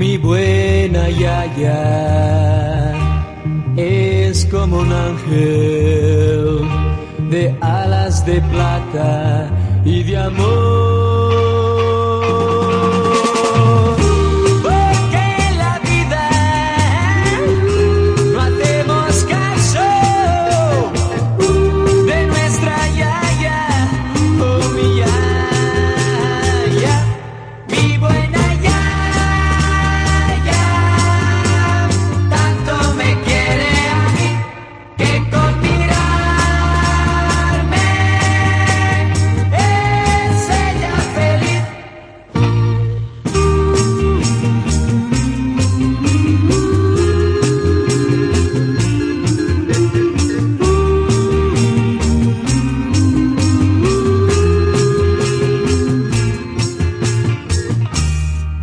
Mi buena Yaya es como un ángel de alas de plata y de amor.